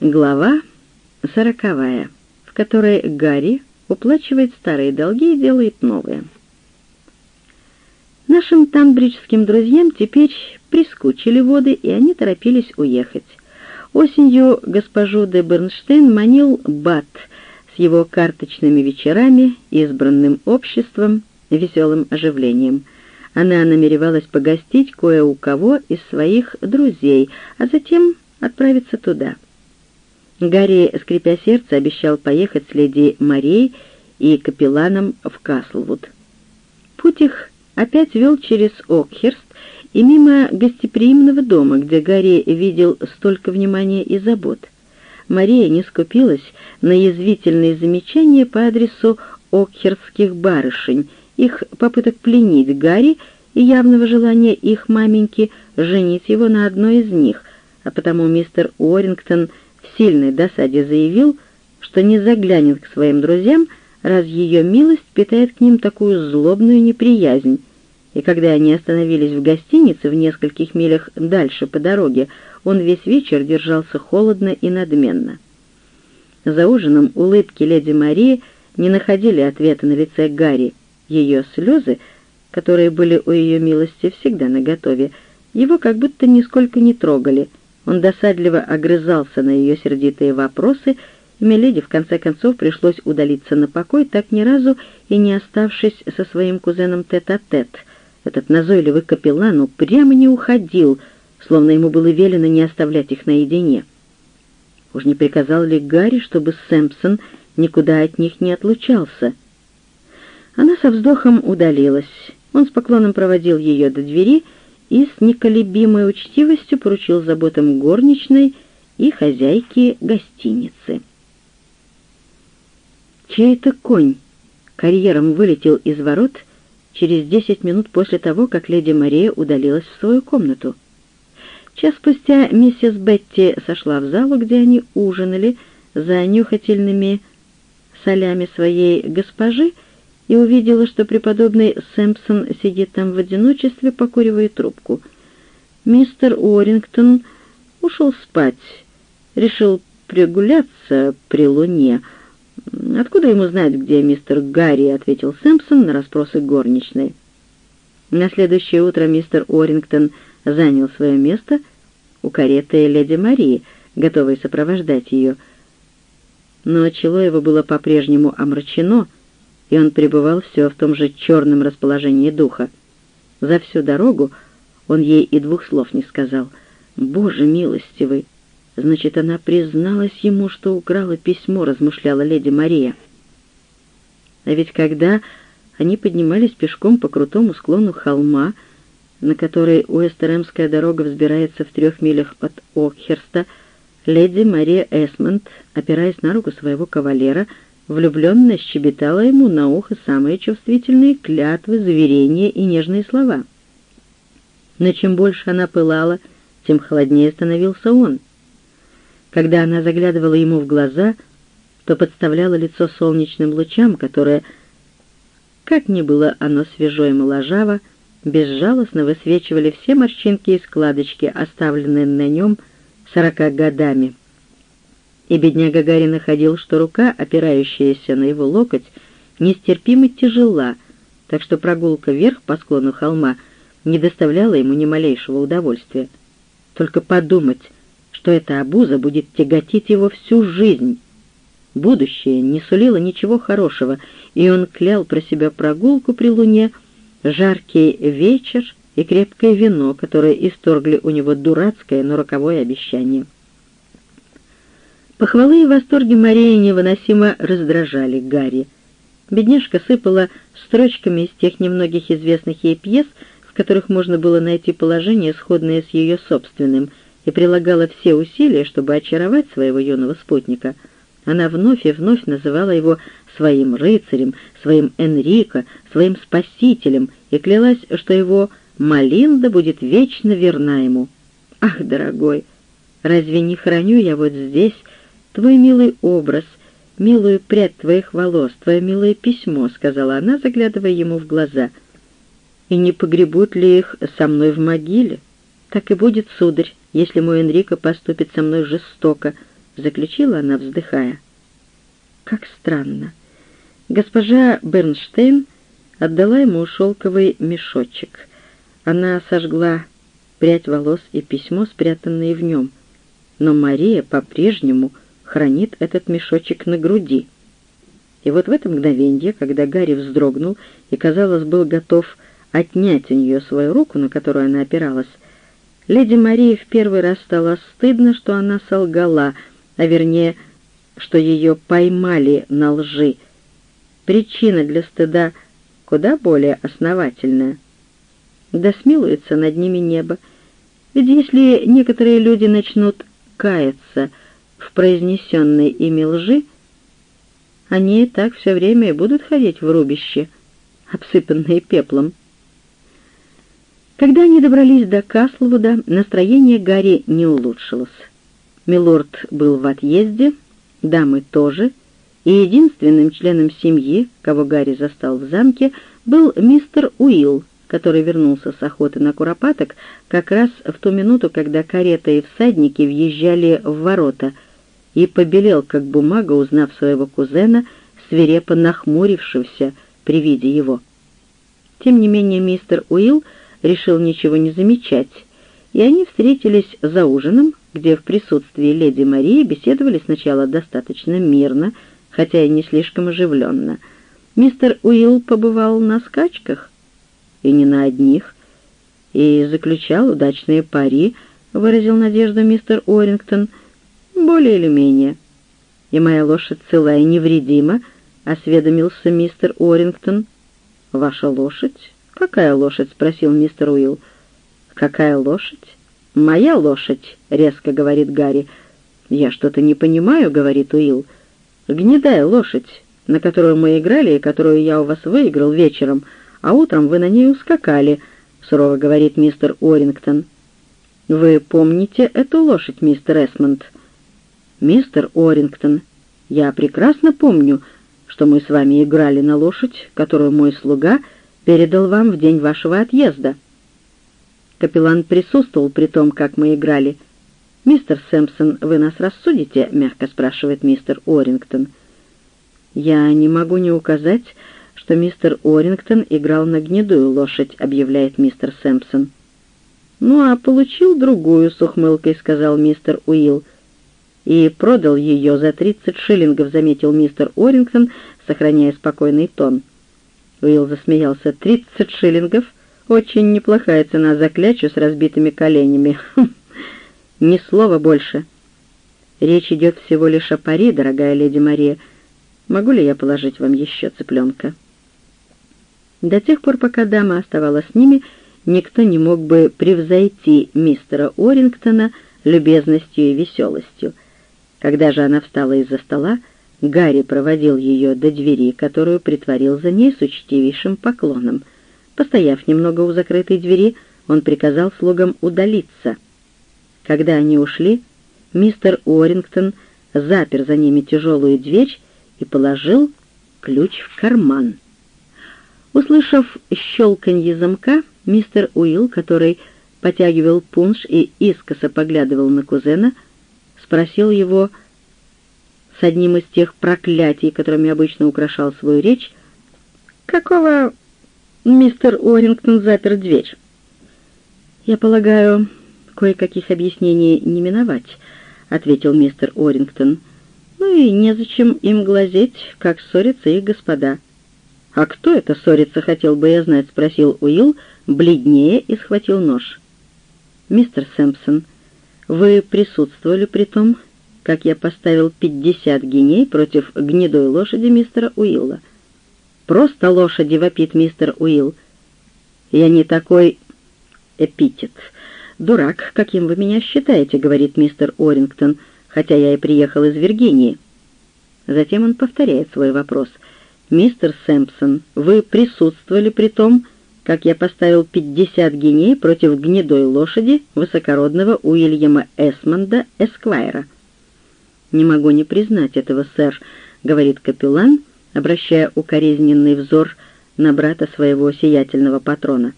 Глава сороковая, в которой Гарри уплачивает старые долги и делает новые. Нашим танбриджским друзьям теперь прискучили воды, и они торопились уехать. Осенью госпожу де Бернштейн манил Бат с его карточными вечерами, избранным обществом, веселым оживлением. Она намеревалась погостить кое у кого из своих друзей, а затем отправиться туда. Гарри, скрипя сердце, обещал поехать с леди Марией и капелланом в Каслвуд. Путь их опять вел через Окхерст и мимо гостеприимного дома, где Гарри видел столько внимания и забот. Мария не скупилась на язвительные замечания по адресу окхерских барышень, их попыток пленить Гарри и явного желания их маменьки женить его на одной из них, а потому мистер Уоррингтон сильной досаде заявил, что не заглянет к своим друзьям, раз ее милость питает к ним такую злобную неприязнь. И когда они остановились в гостинице в нескольких милях дальше по дороге, он весь вечер держался холодно и надменно. За ужином улыбки леди Марии не находили ответа на лице Гарри. Ее слезы, которые были у ее милости всегда наготове, его как будто нисколько не трогали — он досадливо огрызался на ее сердитые вопросы, и Меледи в конце концов пришлось удалиться на покой, так ни разу и не оставшись со своим кузеном тет-а-тет. -тет. Этот назойливый капеллан упрямо не уходил, словно ему было велено не оставлять их наедине. Уж не приказал ли Гарри, чтобы Сэмпсон никуда от них не отлучался? Она со вздохом удалилась. Он с поклоном проводил ее до двери и с неколебимой учтивостью поручил заботам горничной и хозяйки гостиницы. Чей-то конь карьером вылетел из ворот через десять минут после того, как леди Мария удалилась в свою комнату. Час спустя миссис Бетти сошла в залу, где они ужинали за нюхательными солями своей госпожи, и увидела, что преподобный Сэмпсон сидит там в одиночестве, покуривая трубку. Мистер Уоррингтон ушел спать, решил прогуляться при луне. «Откуда ему знать, где мистер Гарри?» — ответил Сэмпсон на расспросы горничной. На следующее утро мистер Уоррингтон занял свое место у кареты леди Марии, готовой сопровождать ее. Но чело его было по-прежнему омрачено — и он пребывал все в том же черном расположении духа. За всю дорогу он ей и двух слов не сказал. «Боже милостивый!» Значит, она призналась ему, что украла письмо, размышляла леди Мария. А ведь когда они поднимались пешком по крутому склону холма, на который Уэстеремская дорога взбирается в трех милях от Окхерста, леди Мария Эсмонд, опираясь на руку своего кавалера, влюбленно щебетала ему на ухо самые чувствительные клятвы, заверения и нежные слова. Но чем больше она пылала, тем холоднее становился он. Когда она заглядывала ему в глаза, то подставляла лицо солнечным лучам, которые, как ни было оно свежо и моложаво, безжалостно высвечивали все морщинки и складочки, оставленные на нем сорока годами и бедняга Гарри находил, что рука, опирающаяся на его локоть, нестерпимо тяжела, так что прогулка вверх по склону холма не доставляла ему ни малейшего удовольствия. Только подумать, что эта обуза будет тяготить его всю жизнь. Будущее не сулило ничего хорошего, и он клял про себя прогулку при луне, жаркий вечер и крепкое вино, которые исторгли у него дурацкое, но роковое обещание. Похвалы и восторги Марии невыносимо раздражали Гарри. Бедняжка сыпала строчками из тех немногих известных ей пьес, в которых можно было найти положение, сходное с ее собственным, и прилагала все усилия, чтобы очаровать своего юного спутника. Она вновь и вновь называла его своим рыцарем, своим Энрико, своим спасителем и клялась, что его Малинда будет вечно верна ему. «Ах, дорогой, разве не храню я вот здесь твой милый образ, милую прядь твоих волос, твое милое письмо», — сказала она, заглядывая ему в глаза. «И не погребут ли их со мной в могиле? Так и будет, сударь, если мой Энрико поступит со мной жестоко», — заключила она, вздыхая. «Как странно. Госпожа Бернштейн отдала ему шелковый мешочек. Она сожгла прядь волос и письмо, спрятанные в нем. Но Мария по-прежнему хранит этот мешочек на груди. И вот в это мгновенье, когда Гарри вздрогнул и, казалось, был готов отнять у нее свою руку, на которую она опиралась, леди Марии в первый раз стало стыдно, что она солгала, а вернее, что ее поймали на лжи. Причина для стыда куда более основательная. Да смилуется над ними небо. Ведь если некоторые люди начнут каяться в произнесенной ими лжи, они и так все время и будут ходить в рубище, обсыпанные пеплом. Когда они добрались до Каслвуда, настроение Гарри не улучшилось. Милорд был в отъезде, дамы тоже, и единственным членом семьи, кого Гарри застал в замке, был мистер Уилл, который вернулся с охоты на куропаток как раз в ту минуту, когда карета и всадники въезжали в ворота — и побелел, как бумага, узнав своего кузена, свирепо нахмурившегося при виде его. Тем не менее мистер Уилл решил ничего не замечать, и они встретились за ужином, где в присутствии леди Марии беседовали сначала достаточно мирно, хотя и не слишком оживленно. Мистер Уилл побывал на скачках, и не на одних, и заключал удачные пари, выразил надежду мистер Уоррингтон — «Более или менее». «И моя лошадь цела и невредима», — осведомился мистер Уоррингтон. «Ваша лошадь? Какая лошадь?» — спросил мистер Уилл. «Какая лошадь?» «Моя лошадь», — резко говорит Гарри. «Я что-то не понимаю», — говорит Уилл. «Гнедая лошадь, на которую мы играли и которую я у вас выиграл вечером, а утром вы на ней ускакали», — сурово говорит мистер Уоррингтон. «Вы помните эту лошадь, мистер Эсмонд?» «Мистер Орингтон, я прекрасно помню, что мы с вами играли на лошадь, которую мой слуга передал вам в день вашего отъезда». Капеллан присутствовал при том, как мы играли. «Мистер Сэмпсон, вы нас рассудите?» — мягко спрашивает мистер Орингтон. «Я не могу не указать, что мистер Орингтон играл на гнедую лошадь», — объявляет мистер Сэмпсон. «Ну, а получил другую с ухмылкой», — сказал мистер Уилл и продал ее за тридцать шиллингов», — заметил мистер Орингтон, сохраняя спокойный тон. Уилл засмеялся. «Тридцать шиллингов? Очень неплохая цена за клячу с разбитыми коленями. Ни слова больше. Речь идет всего лишь о пари, дорогая леди Мария. Могу ли я положить вам еще цыпленка?» До тех пор, пока дама оставалась с ними, никто не мог бы превзойти мистера Орингтона любезностью и веселостью. Когда же она встала из-за стола, Гарри проводил ее до двери, которую притворил за ней с учтивейшим поклоном. Постояв немного у закрытой двери, он приказал слугам удалиться. Когда они ушли, мистер Уоррингтон запер за ними тяжелую дверь и положил ключ в карман. Услышав щелканье замка, мистер Уилл, который потягивал пунш и искоса поглядывал на кузена, — спросил его с одним из тех проклятий, которыми обычно украшал свою речь, «Какого мистер Уоррингтон запер дверь?» «Я полагаю, кое-каких объяснений не миновать», — ответил мистер Уоррингтон. «Ну и незачем им глазеть, как ссорятся их господа». «А кто это ссорится, хотел бы я знать?» — спросил Уилл, бледнее и схватил нож. «Мистер Сэмпсон», вы присутствовали при том, как я поставил пятьдесят геней против гнедой лошади мистера Уилла. Просто лошади, вопит мистер Уилл. Я не такой эпитет. Дурак, каким вы меня считаете, говорит мистер Орингтон, хотя я и приехал из Виргинии. Затем он повторяет свой вопрос. «Мистер Сэмпсон, вы присутствовали при том, как я поставил пятьдесят геней против гнедой лошади высокородного Уильяма Эсмонда Эсквайра. «Не могу не признать этого, сэр», — говорит капеллан, обращая укоризненный взор на брата своего сиятельного патрона.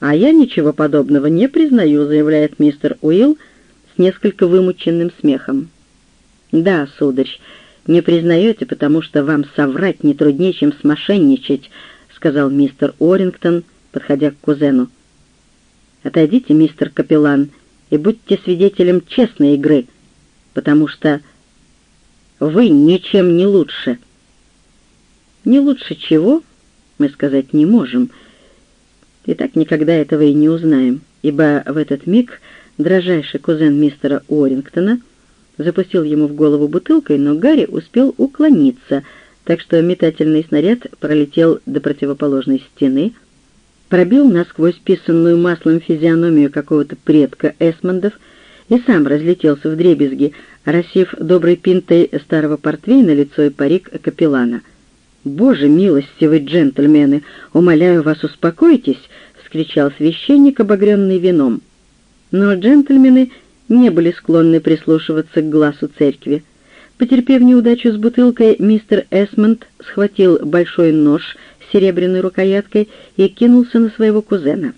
«А я ничего подобного не признаю», — заявляет мистер Уилл с несколько вымученным смехом. «Да, сударь, не признаете, потому что вам соврать не труднее, чем смошенничать», — сказал мистер Орингтон, подходя к кузену. «Отойдите, мистер Капеллан, и будьте свидетелем честной игры, потому что вы ничем не лучше». «Не лучше чего?» мы сказать не можем, и так никогда этого и не узнаем, ибо в этот миг дрожайший кузен мистера Уоррингтона запустил ему в голову бутылкой, но Гарри успел уклониться, так что метательный снаряд пролетел до противоположной стены, пробил насквозь писанную маслом физиономию какого-то предка Эсмондов и сам разлетелся в дребезги, оросив доброй пинтой старого портвейна лицо и парик капеллана — «Боже милостивый, джентльмены, умоляю вас, успокойтесь!» — вскричал священник, обогренный вином. Но джентльмены не были склонны прислушиваться к глазу церкви. Потерпев неудачу с бутылкой, мистер Эсмонд схватил большой нож с серебряной рукояткой и кинулся на своего кузена.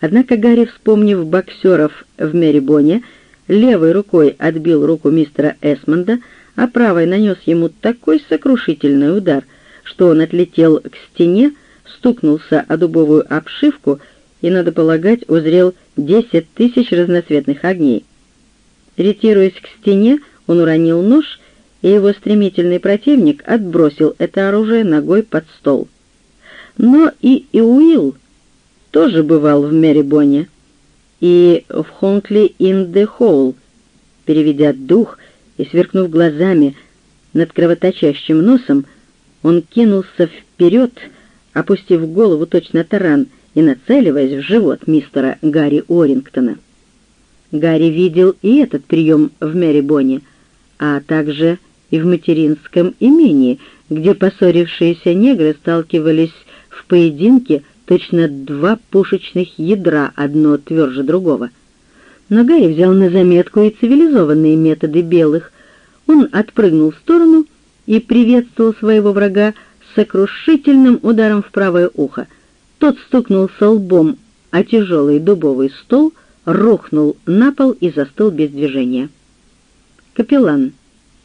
Однако Гарри, вспомнив боксеров в Мерибоне, левой рукой отбил руку мистера Эсмонда, а правой нанес ему такой сокрушительный удар, что он отлетел к стене, стукнулся о дубовую обшивку и, надо полагать, узрел десять тысяч разноцветных огней. Ретируясь к стене, он уронил нож, и его стремительный противник отбросил это оружие ногой под стол. Но и Иуил тоже бывал в Мерибоне и в Хонкли ин де Холл, переведя дух — и, сверкнув глазами над кровоточащим носом, он кинулся вперед, опустив голову точно таран и нацеливаясь в живот мистера Гарри Орингтона. Гарри видел и этот прием в Мерибоне, а также и в материнском имении, где поссорившиеся негры сталкивались в поединке точно два пушечных ядра, одно тверже другого — но Гарри взял на заметку и цивилизованные методы белых. Он отпрыгнул в сторону и приветствовал своего врага сокрушительным ударом в правое ухо. Тот стукнулся лбом а тяжелый дубовый стол, рухнул на пол и застыл без движения. «Капеллан,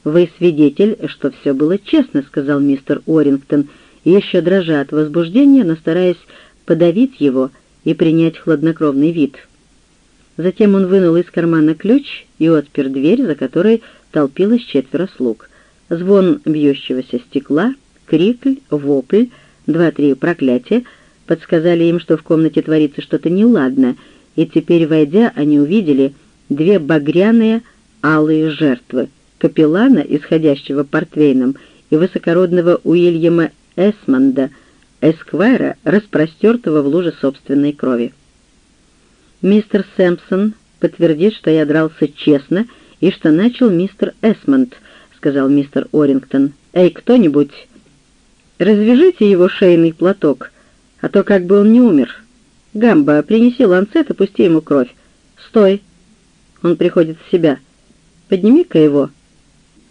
вы свидетель, что все было честно», — сказал мистер Уоррингтон, еще дрожа от возбуждения, но стараясь подавить его и принять хладнокровный вид. Затем он вынул из кармана ключ и отпер дверь, за которой толпилось четверо слуг. Звон бьющегося стекла, крик, вопль, два-три проклятия подсказали им, что в комнате творится что-то неладное, и теперь, войдя, они увидели две багряные алые жертвы — капеллана, исходящего портвейном, и высокородного Уильяма Эсмонда, эсквайра, распростертого в луже собственной крови. Мистер Сэмпсон подтвердит, что я дрался честно и что начал мистер Эсмонд, сказал мистер Орингтон. Эй, кто-нибудь, развяжите его шейный платок, а то как бы он не умер. Гамба, принеси ланцет и пусти ему кровь. Стой! Он приходит в себя. Подними-ка его.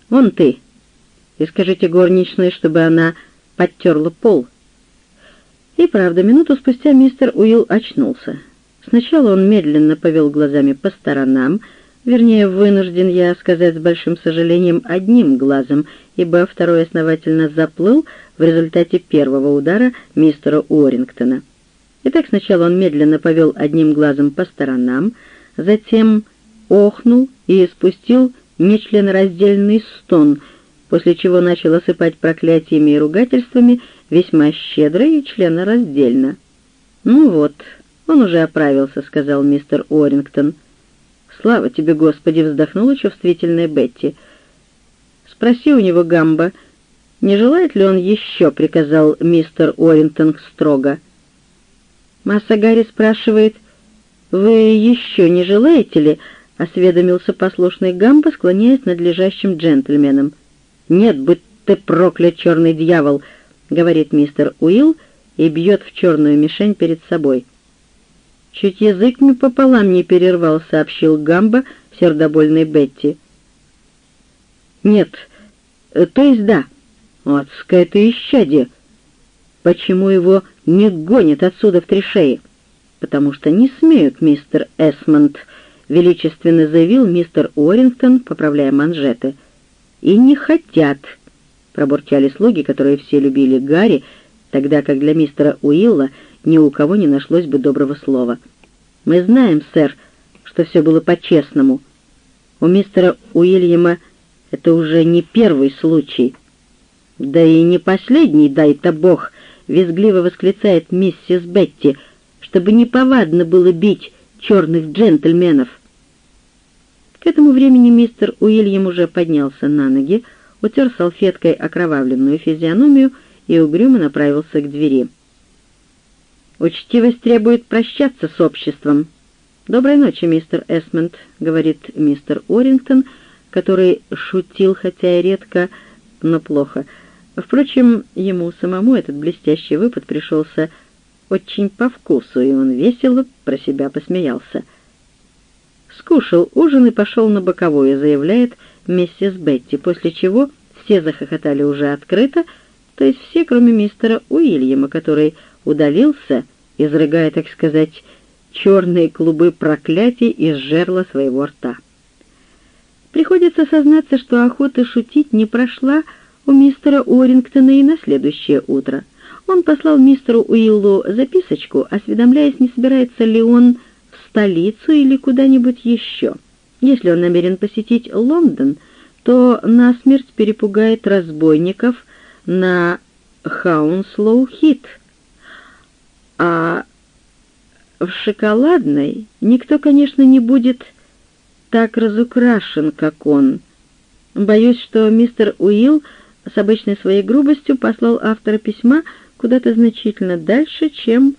Вон ты. И скажите горничной, чтобы она подтерла пол. И правда, минуту спустя мистер Уилл очнулся. Сначала он медленно повел глазами по сторонам, вернее, вынужден я сказать с большим сожалением одним глазом, ибо второй основательно заплыл в результате первого удара мистера Уоррингтона. Итак, сначала он медленно повел одним глазом по сторонам, затем охнул и испустил нечленораздельный стон, после чего начал осыпать проклятиями и ругательствами весьма щедро и членораздельно. «Ну вот», «Он уже оправился», — сказал мистер Уоррингтон. «Слава тебе, Господи!» — вздохнула чувствительная Бетти. «Спроси у него, Гамба, не желает ли он еще?» — приказал мистер Уоррингтон строго. Масса Гарри спрашивает, «Вы еще не желаете ли?» — осведомился послушный Гамба, склоняясь над лежащим джентльменом. «Нет, будь ты проклят, черный дьявол!» — говорит мистер Уилл и бьет в черную мишень перед собой. «Чуть язык мне пополам не перервал», — сообщил Гамба сердобольной Бетти. «Нет, э, то есть да. Адское ты исчадие. Почему его не гонят отсюда в три шеи?» «Потому что не смеют, мистер Эсмонд», — величественно заявил мистер Уоррингтон, поправляя манжеты. и не хотят», — пробурчали слуги, которые все любили Гарри, тогда как для мистера Уилла ни у кого не нашлось бы доброго слова. «Мы знаем, сэр, что все было по-честному. У мистера Уильяма это уже не первый случай». «Да и не последний, дай-то бог!» — визгливо восклицает миссис Бетти, «чтобы неповадно было бить черных джентльменов». К этому времени мистер Уильям уже поднялся на ноги, утер салфеткой окровавленную физиономию и угрюмо направился к двери. «Учтивость требует прощаться с обществом». «Доброй ночи, мистер Эсмонд», — говорит мистер Орингтон, который шутил, хотя и редко, но плохо. Впрочем, ему самому этот блестящий выпад пришелся очень по вкусу, и он весело про себя посмеялся. «Скушал ужин и пошел на боковую», — заявляет миссис Бетти, после чего все захохотали уже открыто, то есть все, кроме мистера Уильяма, который удалился, изрыгая, так сказать, черные клубы проклятий из жерла своего рта. Приходится сознаться, что охота шутить не прошла у мистера Уоррингтона и на следующее утро. Он послал мистеру Уиллу записочку, осведомляясь, не собирается ли он столицу или куда-нибудь еще. Если он намерен посетить Лондон, то насмерть перепугает разбойников на Хаунслоу-Хит. А в шоколадной никто, конечно, не будет так разукрашен, как он. Боюсь, что мистер Уилл с обычной своей грубостью послал автора письма куда-то значительно дальше, чем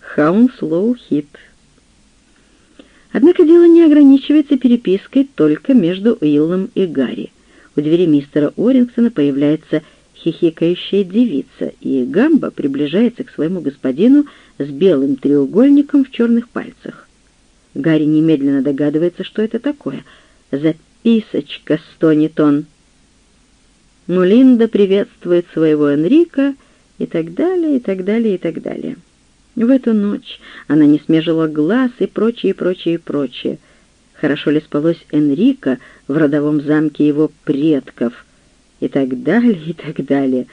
Хаунслоу-Хит. Однако дело не ограничивается перепиской только между Уиллом и Гарри. У двери мистера Орингтона появляется хихикающая девица, и Гамба приближается к своему господину с белым треугольником в черных пальцах. Гарри немедленно догадывается, что это такое. «Записочка», — стонет он. Но Линда приветствует своего Энрика и так далее, и так далее, и так далее. В эту ночь она не смежила глаз и прочее, прочее, прочее. Хорошо ли спалось Энрика в родовом замке его предков? И так далее, и так далее.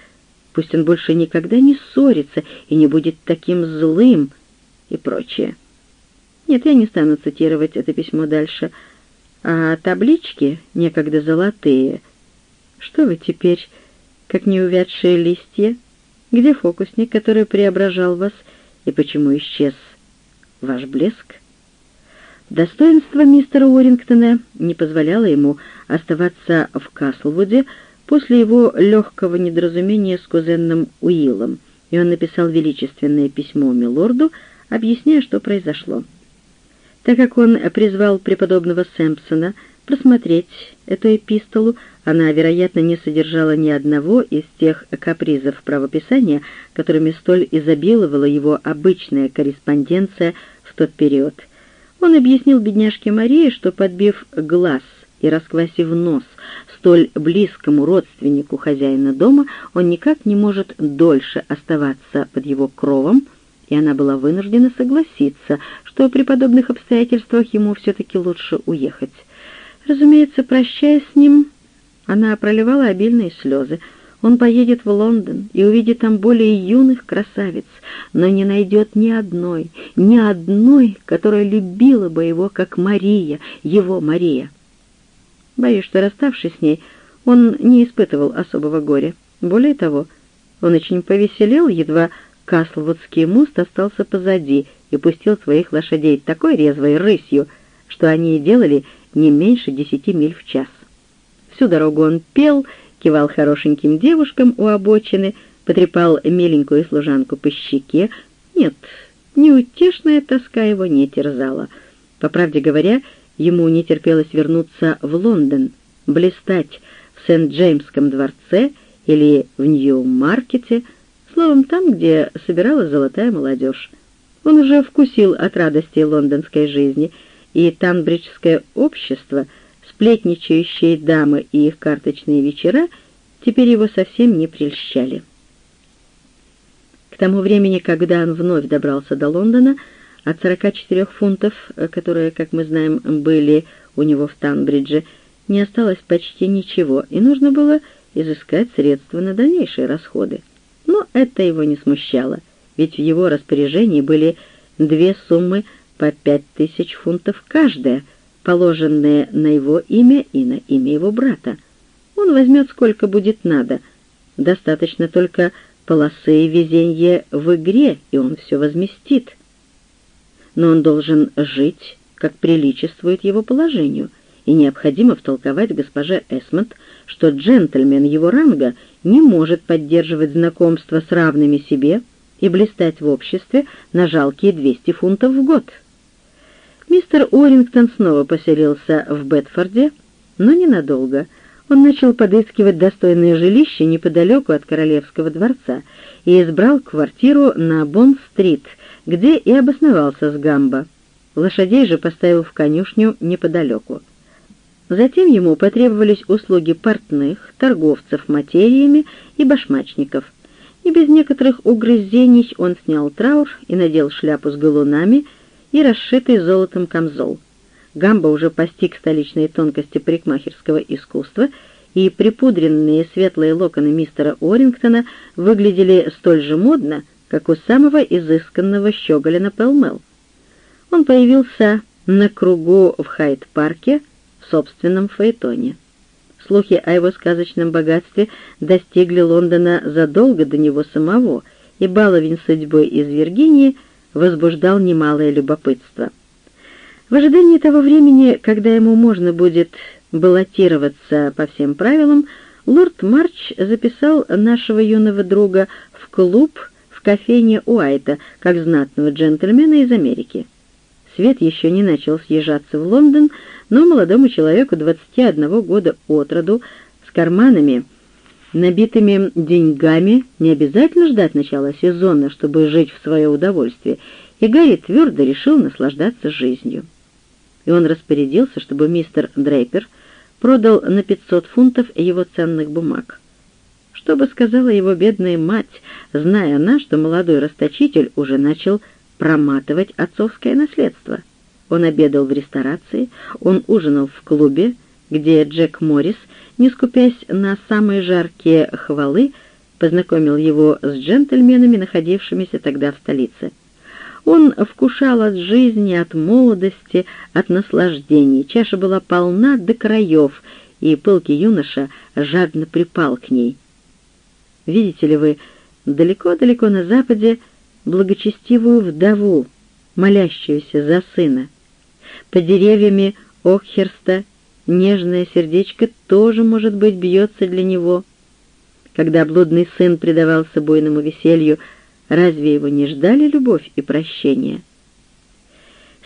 Пусть он больше никогда не ссорится и не будет таким злым и прочее. Нет, я не стану цитировать это письмо дальше. А таблички, некогда золотые, что вы теперь, как неувядшие листья? Где фокусник, который преображал вас, и почему исчез ваш блеск? Достоинство мистера Уоррингтона не позволяло ему оставаться в Каслвуде, после его легкого недоразумения с кузенным Уиллом, и он написал величественное письмо милорду, объясняя, что произошло. Так как он призвал преподобного Сэмпсона просмотреть эту эпистолу, она, вероятно, не содержала ни одного из тех капризов правописания, которыми столь изобиловала его обычная корреспонденция в тот период. Он объяснил бедняжке Марии, что, подбив глаз и расквасив нос столь близкому родственнику хозяина дома, он никак не может дольше оставаться под его кровом, и она была вынуждена согласиться, что при подобных обстоятельствах ему все-таки лучше уехать. Разумеется, прощаясь с ним, она проливала обильные слезы. Он поедет в Лондон и увидит там более юных красавиц, но не найдет ни одной, ни одной, которая любила бы его, как Мария, его Мария. Боюсь, что, расставшись с ней, он не испытывал особого горя. Более того, он очень повеселел, едва Каслвудский мост остался позади и пустил своих лошадей такой резвой рысью, что они делали не меньше десяти миль в час. Всю дорогу он пел, кивал хорошеньким девушкам у обочины, потрепал миленькую служанку по щеке. Нет, неутешная тоска его не терзала. По правде говоря, Ему не терпелось вернуться в Лондон, блистать в Сент-Джеймском дворце или в Нью-Маркете, словом, там, где собиралась золотая молодежь. Он уже вкусил от радости лондонской жизни, и танбриджское общество, сплетничающие дамы и их карточные вечера теперь его совсем не прельщали. К тому времени, когда он вновь добрался до Лондона, от 44 фунтов, э, которые, как мы знаем, были у него в Танбридже, не осталось почти ничего, и нужно было изыскать средства на дальнейшие расходы. Но это его не смущало, ведь в его распоряжении были две суммы по пять тысяч фунтов каждая, положенные на его имя и на имя его брата. Он возьмет сколько будет надо. Достаточно только полосы и везенье в игре, и он все возместит. Но он должен жить, как приличествует его положению, и необходимо втолковать госпоже Эсмонд, что джентльмен его ранга не может поддерживать знакомство с равными себе и блистать в обществе на жалкие 200 фунтов в год. Мистер Уоррингтон снова поселился в Бетфорде, но ненадолго. Он начал подыскивать достойное жилище неподалеку от Королевского дворца и избрал квартиру на Бонд-стрит, где и обосновался с Гамбо. Лошадей же поставил в конюшню неподалеку. Затем ему потребовались услуги портных, торговцев материями и башмачников. И без некоторых угрызений он снял траур и надел шляпу с галунами и расшитый золотом камзол. Гамба уже постиг столичные тонкости парикмахерского искусства, и припудренные светлые локоны мистера Орингтона выглядели столь же модно, как у самого изысканного щеголя на Пелмел. Он появился на кругу в Хайт-парке в собственном фаэтоне. Слухи о его сказочном богатстве достигли Лондона задолго до него самого, и баловень судьбой из Виргинии возбуждал немалое любопытство. В ожидании того времени, когда ему можно будет баллотироваться по всем правилам, лорд Марч записал нашего юного друга в клуб в кофейне Уайта, как знатного джентльмена из Америки. Свет еще не начал съезжаться в Лондон, но молодому человеку 21 года от роду, с карманами, набитыми деньгами, не обязательно ждать начала сезона, чтобы жить в свое удовольствие, и Гарри твердо решил наслаждаться жизнью. И он распорядился, чтобы мистер Дрейпер продал на 500 фунтов его ценных бумаг. Что бы сказала его бедная мать, зная она, что молодой расточитель уже начал проматывать отцовское наследство — он обедал в ресторации, он ужинал в клубе, где Джек Моррис, не скупясь на самые жаркие хвалы, познакомил его с джентльменами, находившимися тогда в столице. Он вкушал от жизни, от молодости, от наслаждений. Чаша была полна до краев, и пылкий юноша жадно припал к ней. Видите ли вы, далеко-далеко на западе благочестивую вдову, молящуюся за сына. Под деревьями Окхерста нежное сердечко тоже, может быть, бьется для него. Когда блудный сын предавался буйному веселью, разве его не ждали любовь и прощение?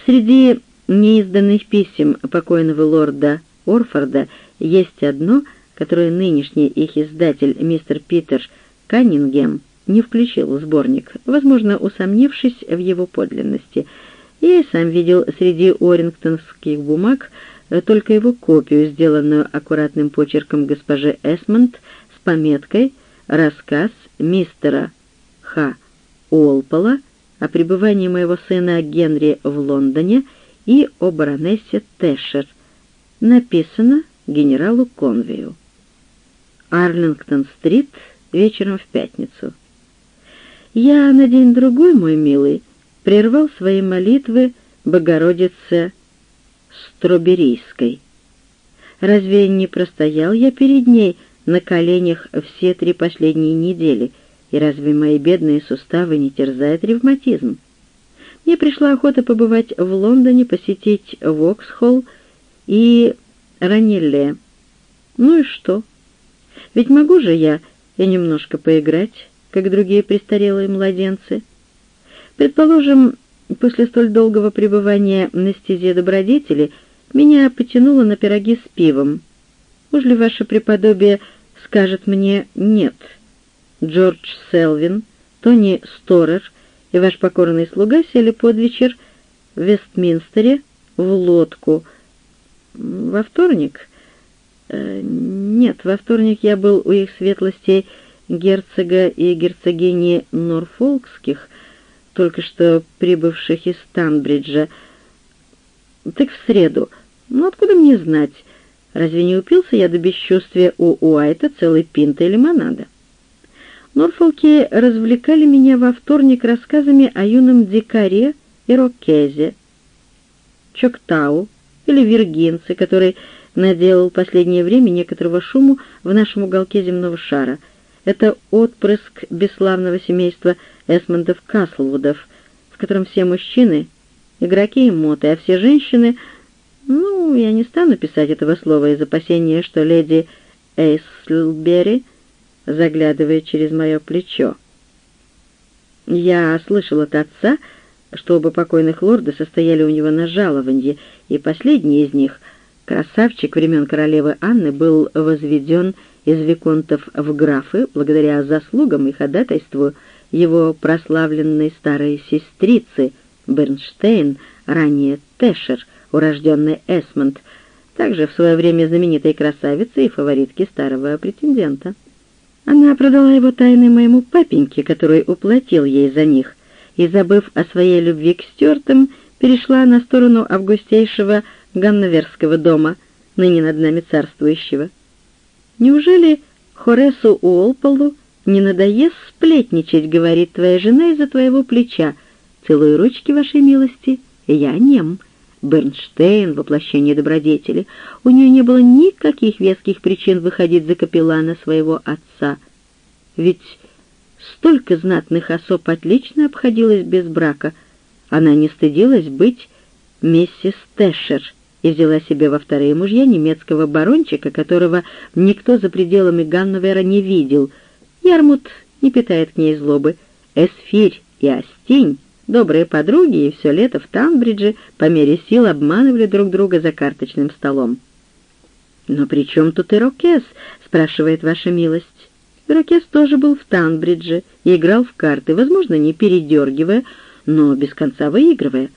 Среди неизданных писем покойного лорда Орфорда есть одно, которое нынешний их издатель мистер Питер Каннингем не включил в сборник, возможно, усомнившись в его подлинности — я и сам видел среди орингтонских бумаг только его копию, сделанную аккуратным почерком госпожи Эсмонд с пометкой «Рассказ мистера Х. Уолпола о пребывании моего сына Генри в Лондоне и о баронессе Тэшер». Написано генералу Конвею. Арлингтон-стрит вечером в пятницу. Я на день-другой, мой милый, прервал свои молитвы Богородице Строберийской. Разве не простоял я перед ней на коленях все три последние недели, и разве мои бедные суставы не терзает ревматизм? Мне пришла охота побывать в Лондоне, посетить Воксхолл и Ранилле. Ну и что? Ведь могу же я и немножко поиграть, как другие престарелые младенцы — Предположим, после столь долгого пребывания на стезе добродетели меня потянуло на пироги с пивом. Уж ли ваше преподобие скажет мне «нет»? Джордж Селвин, Тони Сторер и ваш покорный слуга сели под вечер в Вестминстере в лодку. Во вторник? Э, нет, во вторник я был у их светлостей герцога и герцогини Норфолкских, только что прибывших из Станбриджа. Так в среду. Ну, откуда мне знать? Разве не упился я до бесчувствия у Уайта целой пинтой лимонада? Норфолки развлекали меня во вторник рассказами о юном дикаре Ирокезе, Чоктау или Виргинце, который наделал последнее время некоторого шуму в нашем уголке земного шара. Это отпрыск бесславного семейства Эсмондов Каслвудов, в котором все мужчины — игроки и моты, а все женщины — ну, я не стану писать этого слова из опасения, что леди Эйслбери заглядывает через мое плечо. Я слышал от отца, что оба покойных лорда состояли у него на жалованье, и последний из них, красавчик времен королевы Анны, был возведен из виконтов в графы благодаря заслугам и ходатайству его прославленной старой сестрицы Бернштейн, ранее Тэшер, урожденной Эсмонд, также в свое время знаменитой красавицы и фаворитки старого претендента. Она продала его тайны моему папеньке, который уплатил ей за них, и, забыв о своей любви к стюартам, перешла на сторону августейшего Ганноверского дома, ныне над нами царствующего. Неужели Хоресу Уолполу не надоест сплетничать, говорит твоя жена из-за твоего плеча? Целую ручки, вашей милости, я нем. Бернштейн, воплощение добродетели. У нее не было никаких веских причин выходить за капеллана своего отца. Ведь столько знатных особ отлично обходилось без брака. Она не стыдилась быть миссис Тэшер и взяла себе во вторые мужья немецкого барончика, которого никто за пределами Ганновера не видел. Ярмут не питает к ней злобы. Эсфирь и Астинь Добрые подруги и все лето в Танбридже по мере сил обманывали друг друга за карточным столом. «Но при чем тут Ирокез?» — спрашивает ваша милость. Ирокез тоже был в Танбридже и играл в карты, возможно, не передергивая, но без конца выигрывая.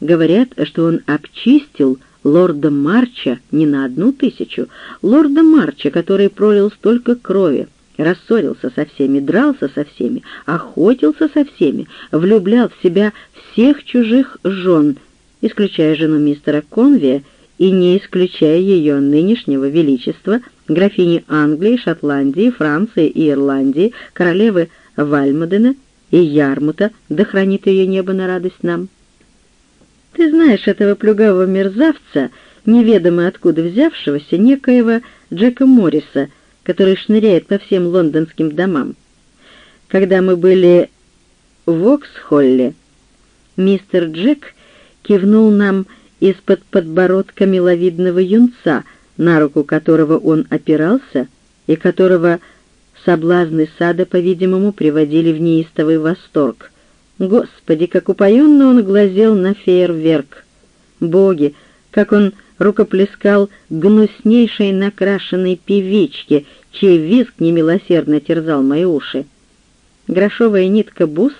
Говорят, что он обчистил лорда Марча не на одну тысячу, лорда Марча, который пролил столько крови, рассорился со всеми, дрался со всеми, охотился со всеми, влюблял в себя всех чужих жен, исключая жену мистера Конвия и не исключая ее нынешнего величества, графини Англии, Шотландии, Франции и Ирландии, королевы Вальмадена и Ярмута, да хранит ее небо на радость нам. Ты знаешь этого плюгавого мерзавца, неведомо откуда взявшегося, некоего Джека Морриса — который шныряет по всем лондонским домам. Когда мы были в Оксхолле, мистер Джек кивнул нам из-под подбородка миловидного юнца, на руку которого он опирался и которого соблазны сада, по-видимому, приводили в неистовый восторг. Господи, как упоенно он глазел на фейерверк! Боги, как он рукоплескал гнуснейшей накрашенной певичке, чей визг немилосердно терзал мои уши. Грошовая нитка бус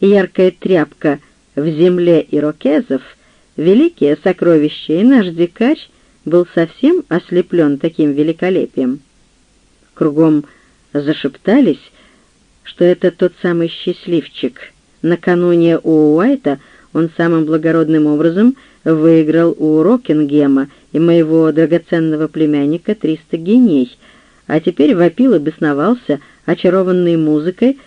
и яркая тряпка в земле ирокезов — великие сокровища, и наш дикарь был совсем ослеплен таким великолепием. Кругом зашептались, что это тот самый счастливчик. Накануне у Уайта он самым благородным образом — выиграл у Рокингема и моего драгоценного племянника триста геней, а теперь вопил и бесновался, очарованный музыкой,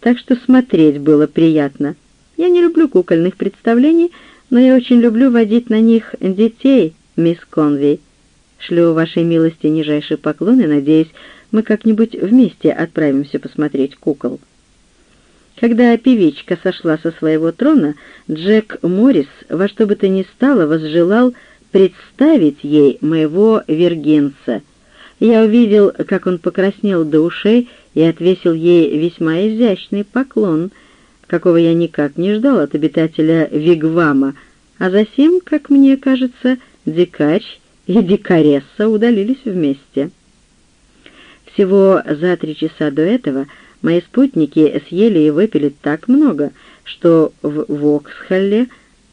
так что смотреть было приятно. Я не люблю кукольных представлений, но я очень люблю водить на них детей, мисс Конвей. Шлю вашей милости нижайший поклон и надеюсь, мы как-нибудь вместе отправимся посмотреть кукол». Когда певичка сошла со своего трона, Джек Моррис во что бы то ни стало возжелал представить ей моего вергенца. Я увидел, как он покраснел до ушей и отвесил ей весьма изящный поклон, какого я никак не ждал от обитателя Вигвама, а затем, как мне кажется, дикарь и дикаресса удалились вместе. Всего за три часа до этого — Мои спутники съели и выпили так много, что в Воксхолле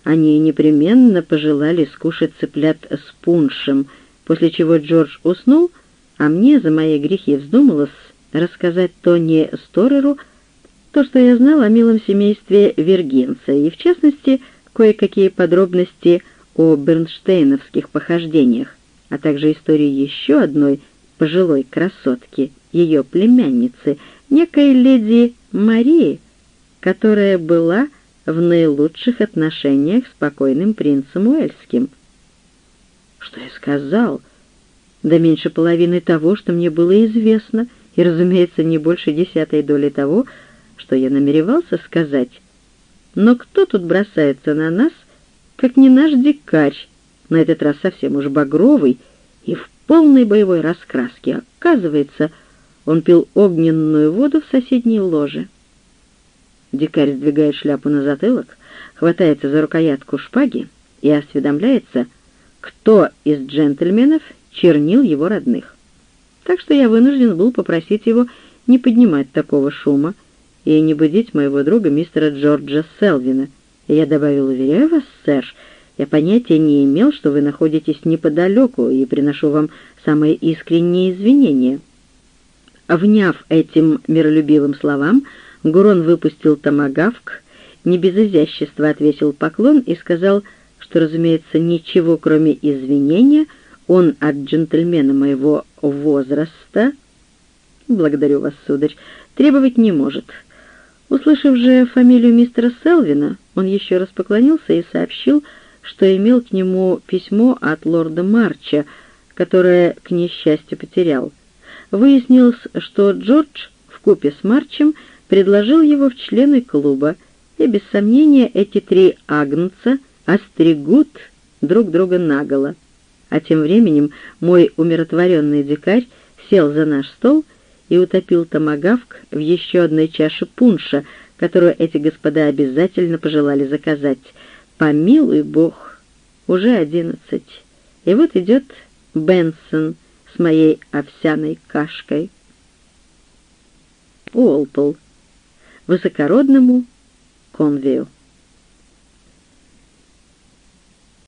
они непременно пожелали скушать цыплят с пуншем, после чего Джордж уснул, а мне за мои грехи вздумалось рассказать Тони Стореру то, что я знал о милом семействе Вергинца, и, в частности, кое-какие подробности о бернштейновских похождениях. а также историю еще одной пожилой красотки, ее племянницы, некой леди Марии, которая была в наилучших отношениях с покойным принцем Уэльским. Что я сказал? Да меньше половины того, что мне было известно, и, разумеется, не больше десятой доли того, что я намеревался сказать. Но кто тут бросается на нас, как не наш дикарь, на этот раз совсем уж багровый и в полной боевой раскраске. Оказывается, он пил огненную воду в соседней ложе. Дикарь сдвигает шляпу на затылок, хватается за рукоятку шпаги и осведомляется, кто из джентльменов чернил его родных. Так что я вынужден был попросить его не поднимать такого шума и не будить моего друга мистера Джорджа Селвина. И я добавил, уверяю вас, сэр, я понятия не имел, что вы находитесь неподалеку, и приношу вам самые искренние извинения». Вняв этим миролюбивым словам, Гурон выпустил томагавк, не без изящества отвесил поклон и сказал, что, разумеется, ничего, кроме извинения, он от джентльмена моего возраста, благодарю вас, сударь, требовать не может. Услышав же фамилию мистера Селвина, он еще раз поклонился и сообщил, что имел к нему письмо от лорда Марча, которое, к несчастью, потерял. Выяснилось, что Джордж в купе с Марчем предложил его в члены клуба, и без сомнения эти три агнца остригут друг друга наголо. А тем временем мой умиротворенный дикарь сел за наш стол и утопил томагавк в еще одной чаше пунша, которую эти господа обязательно пожелали заказать — Помилуй Бог, уже одиннадцать. И вот идет Бенсон с моей овсяной кашкой. Уолпол. Высокородному Конвею.